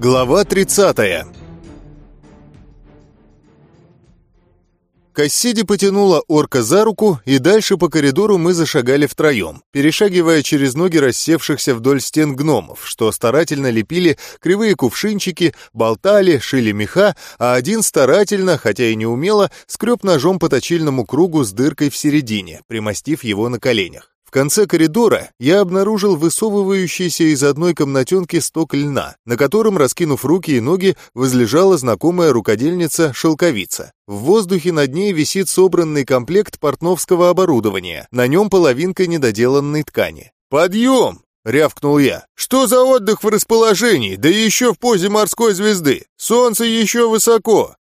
Глава 30 Кассиди потянула орка за руку, и дальше по коридору мы зашагали втроем, перешагивая через ноги рассевшихся вдоль стен гномов, что старательно лепили кривые кувшинчики, болтали, шили меха, а один старательно, хотя и не умело, скреб ножом по точильному кругу с дыркой в середине, примостив его на коленях. В конце коридора я обнаружил высовывающийся из одной комнатенки сток льна, на котором, раскинув руки и ноги, возлежала знакомая рукодельница-шелковица. В воздухе над ней висит собранный комплект портновского оборудования, на нем половинка недоделанной ткани. «Подъем!» — рявкнул я. «Что за отдых в расположении, да еще в позе морской звезды? Солнце еще высоко!»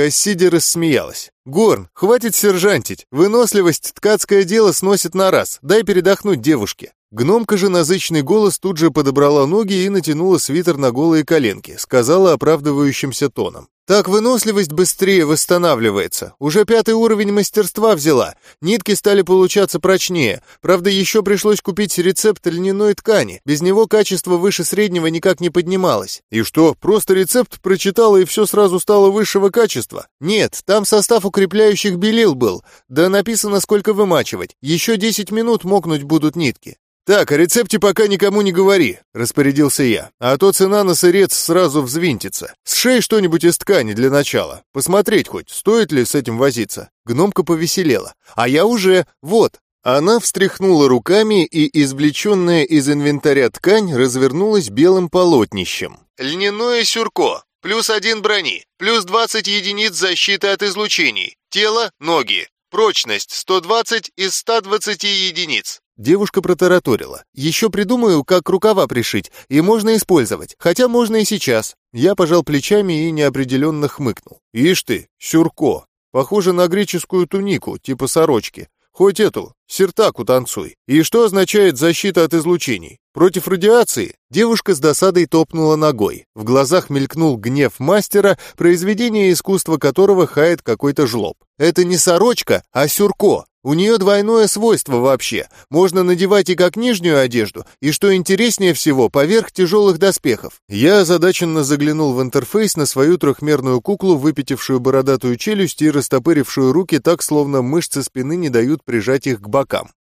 Кассиди рассмеялась. «Горн, хватит сержантить. Выносливость ткацкое дело сносит на раз. Дай передохнуть девушке». Гномка же назычный голос тут же подобрала ноги и натянула свитер на голые коленки, сказала оправдывающимся тоном. Так выносливость быстрее восстанавливается. Уже пятый уровень мастерства взяла. Нитки стали получаться прочнее. Правда, еще пришлось купить рецепт льняной ткани. Без него качество выше среднего никак не поднималось. И что, просто рецепт прочитала и все сразу стало высшего качества? Нет, там состав укрепляющих белил был. Да написано, сколько вымачивать. Еще 10 минут мокнуть будут нитки. «Так, о рецепте пока никому не говори», — распорядился я, «а то цена на сырец сразу взвинтится. Сшей что-нибудь из ткани для начала. Посмотреть хоть, стоит ли с этим возиться». Гномка повеселела. «А я уже... Вот». Она встряхнула руками, и извлеченная из инвентаря ткань развернулась белым полотнищем. «Льняное сюрко. Плюс один брони. Плюс 20 единиц защиты от излучений. Тело, ноги. Прочность 120 из 120 единиц. Девушка протараторила. «Еще придумаю, как рукава пришить, и можно использовать, хотя можно и сейчас». Я пожал плечами и неопределенно хмыкнул. «Ишь ты, сюрко, похоже на греческую тунику, типа сорочки. Хоть эту, сертаку танцуй. И что означает защита от излучений? Против радиации? Девушка с досадой топнула ногой. В глазах мелькнул гнев мастера, произведение искусства которого хает какой-то жлоб. Это не сорочка, а сюрко. У нее двойное свойство вообще. Можно надевать и как нижнюю одежду, и, что интереснее всего, поверх тяжелых доспехов. Я озадаченно заглянул в интерфейс на свою трехмерную куклу, выпятившую бородатую челюсть и растопырившую руки так, словно мышцы спины не дают прижать их к бокам.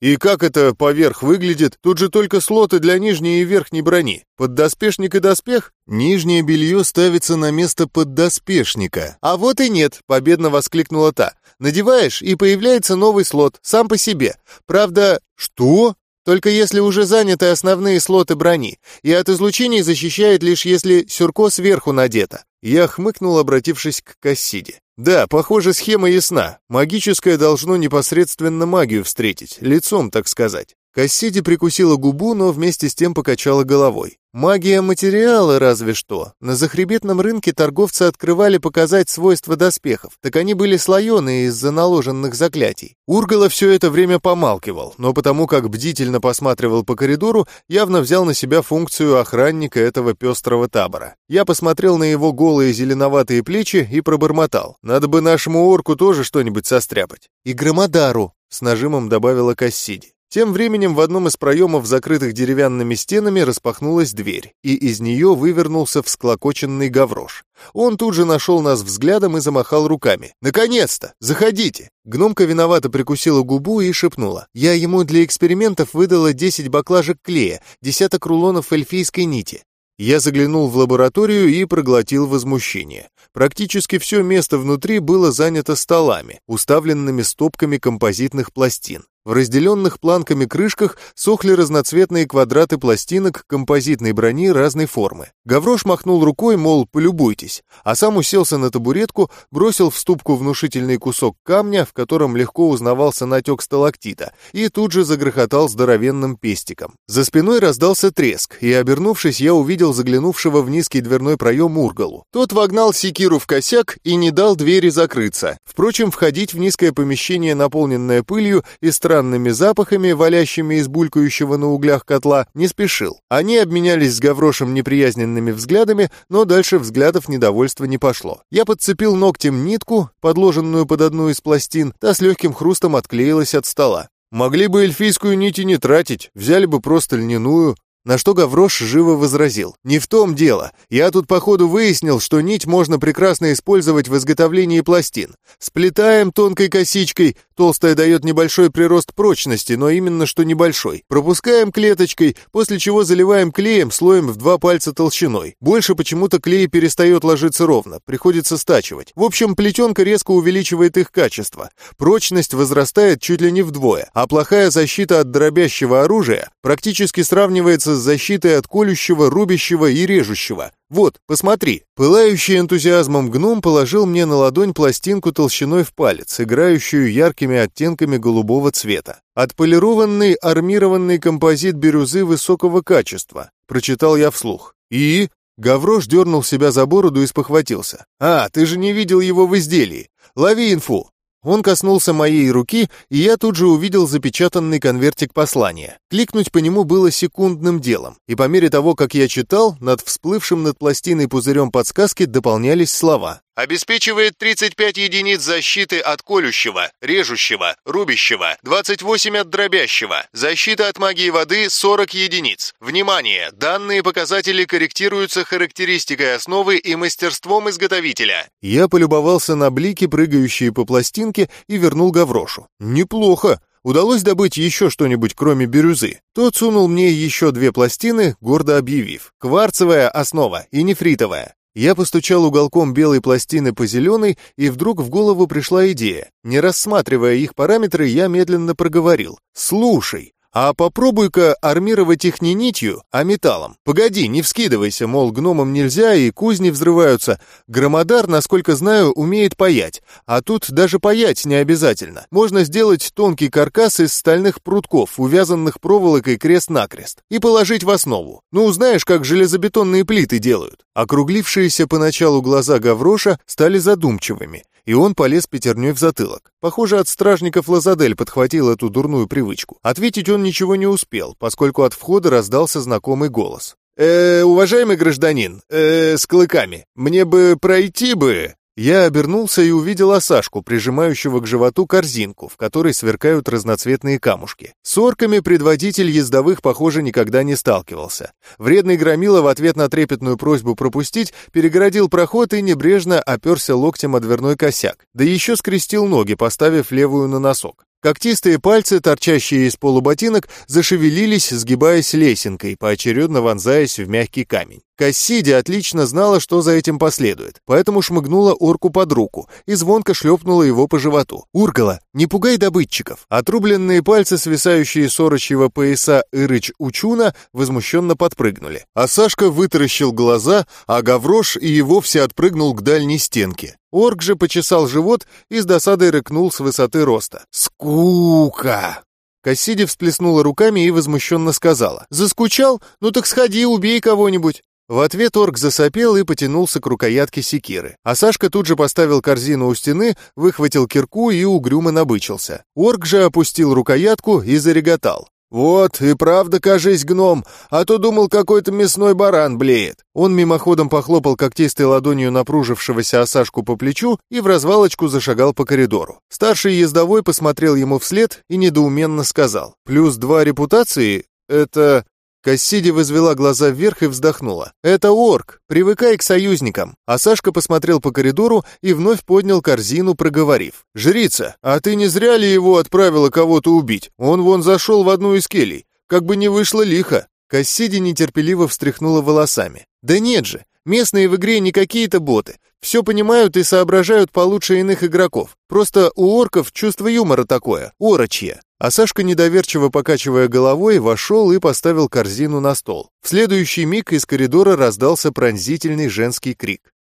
И как это поверх выглядит? Тут же только слоты для нижней и верхней брони. Поддоспешник и доспех? Нижнее белье ставится на место поддоспешника. А вот и нет, победно воскликнула та. Надеваешь, и появляется новый слот, сам по себе. Правда... Что? Только если уже заняты основные слоты брони, и от излучений защищает лишь если сюрко сверху надето. Я хмыкнул, обратившись к Кассиде. Да, похоже, схема ясна. Магическое должно непосредственно магию встретить, лицом, так сказать. Кассиди прикусила губу, но вместе с тем покачала головой. Магия материала разве что. На захребетном рынке торговцы открывали показать свойства доспехов, так они были слоеные из-за наложенных заклятий. Ургала все это время помалкивал, но потому как бдительно посматривал по коридору, явно взял на себя функцию охранника этого пестрого табора. Я посмотрел на его голые зеленоватые плечи и пробормотал. Надо бы нашему орку тоже что-нибудь состряпать. И громодару, с нажимом добавила Кассиди. Тем временем в одном из проемов, закрытых деревянными стенами, распахнулась дверь, и из нее вывернулся всклокоченный гаврош. Он тут же нашел нас взглядом и замахал руками. «Наконец-то! Заходите!» Гномка виновато прикусила губу и шепнула. «Я ему для экспериментов выдала 10 баклажек клея, десяток рулонов эльфийской нити. Я заглянул в лабораторию и проглотил возмущение. Практически все место внутри было занято столами, уставленными стопками композитных пластин. В разделенных планками крышках сохли разноцветные квадраты пластинок композитной брони разной формы. Гаврош махнул рукой, мол, полюбуйтесь, а сам уселся на табуретку, бросил в ступку внушительный кусок камня, в котором легко узнавался натек сталактита, и тут же загрохотал здоровенным пестиком. За спиной раздался треск, и, обернувшись, я увидел заглянувшего в низкий дверной проем Ургалу. Тот вогнал секиру в косяк и не дал двери закрыться. Впрочем, входить в низкое помещение, наполненное пылью и странными запахами, валящими из булькающего на углях котла, не спешил. Они обменялись с Гаврошем неприязненными взглядами, но дальше взглядов недовольства не пошло. Я подцепил ногтем нитку, подложенную под одну из пластин, та с легким хрустом отклеилась от стола. Могли бы эльфийскую нить и не тратить, взяли бы просто льняную. На что Гаврош живо возразил. «Не в том дело. Я тут по ходу выяснил, что нить можно прекрасно использовать в изготовлении пластин. Сплетаем тонкой косичкой, толстая дает небольшой прирост прочности, но именно что небольшой. Пропускаем клеточкой, после чего заливаем клеем слоем в два пальца толщиной. Больше почему-то клей перестает ложиться ровно, приходится стачивать. В общем, плетенка резко увеличивает их качество. Прочность возрастает чуть ли не вдвое, а плохая защита от дробящего оружия практически сравнивается с защитой от колющего, рубящего и режущего. Вот, посмотри. Пылающий энтузиазмом гном положил мне на ладонь пластинку толщиной в палец, играющую яркими оттенками голубого цвета. Отполированный армированный композит бирюзы высокого качества. Прочитал я вслух. И... Гаврош дернул себя за бороду и спохватился. «А, ты же не видел его в изделии. Лови инфу. Он коснулся моей руки, и я тут же увидел запечатанный конвертик послания. Кликнуть по нему было секундным делом, и по мере того, как я читал, над всплывшим над пластиной пузырем подсказки дополнялись слова. Обеспечивает 35 единиц защиты от колющего, режущего, рубящего, 28 от дробящего. Защита от магии воды 40 единиц. Внимание! Данные показатели корректируются характеристикой основы и мастерством изготовителя. Я полюбовался на блики, прыгающие по пластинке, и вернул Гаврошу. Неплохо. Удалось добыть еще что-нибудь, кроме бирюзы. Тот сунул мне еще две пластины, гордо объявив. Кварцевая основа и нефритовая. Я постучал уголком белой пластины по зеленой, и вдруг в голову пришла идея. Не рассматривая их параметры, я медленно проговорил. «Слушай, а попробуй-ка армировать их не нитью, а металлом. Погоди, не вскидывайся, мол, гномам нельзя и кузни взрываются. Громодар, насколько знаю, умеет паять. А тут даже паять не обязательно. Можно сделать тонкий каркас из стальных прутков, увязанных проволокой крест-накрест, и положить в основу. Ну, знаешь, как железобетонные плиты делают. Округлившиеся поначалу глаза Гавроша стали задумчивыми, и он полез пятерней в затылок. Похоже, от стражников Лазадель подхватил эту дурную привычку. Ответить он ничего не успел, поскольку от входа раздался знакомый голос. «Э, уважаемый гражданин, э, с клыками, мне бы пройти бы...» Я обернулся и увидел Осашку, прижимающего к животу корзинку, в которой сверкают разноцветные камушки. С орками предводитель ездовых, похоже, никогда не сталкивался. Вредный громила в ответ на трепетную просьбу пропустить перегородил проход и небрежно оперся локтем о дверной косяк, да еще скрестил ноги, поставив левую на носок. Когтистые пальцы, торчащие из полуботинок, зашевелились, сгибаясь лесенкой, поочередно вонзаясь в мягкий камень. Кассиди отлично знала, что за этим последует, поэтому шмыгнула орку под руку и звонко шлепнула его по животу. «Ургала, не пугай добытчиков!» Отрубленные пальцы, свисающие с орочьего пояса Ирыч Учуна, возмущенно подпрыгнули. А Сашка вытаращил глаза, а Гаврош и вовсе отпрыгнул к дальней стенке. Орк же почесал живот и с досадой рыкнул с высоты роста. «Скука!» Кассиди всплеснула руками и возмущенно сказала. «Заскучал? Ну так сходи, убей кого-нибудь!» В ответ орк засопел и потянулся к рукоятке секиры. А Сашка тут же поставил корзину у стены, выхватил кирку и угрюмо набычился. Орк же опустил рукоятку и зареготал. «Вот, и правда, кажись, гном, а то думал, какой-то мясной баран блеет». Он мимоходом похлопал когтистой ладонью напружившегося Осашку по плечу и в развалочку зашагал по коридору. Старший ездовой посмотрел ему вслед и недоуменно сказал. «Плюс два репутации? Это...» Кассиди возвела глаза вверх и вздохнула. «Это орк, привыкай к союзникам». А Сашка посмотрел по коридору и вновь поднял корзину, проговорив. «Жрица, а ты не зря ли его отправила кого-то убить? Он вон зашел в одну из келей. Как бы не вышло лихо». Кассиди нетерпеливо встряхнула волосами. «Да нет же, местные в игре не какие-то боты. Все понимают и соображают получше иных игроков. Просто у орков чувство юмора такое, орочье. А Сашка, недоверчиво покачивая головой, вошел и поставил корзину на стол. В следующий миг из коридора раздался пронзительный женский крик.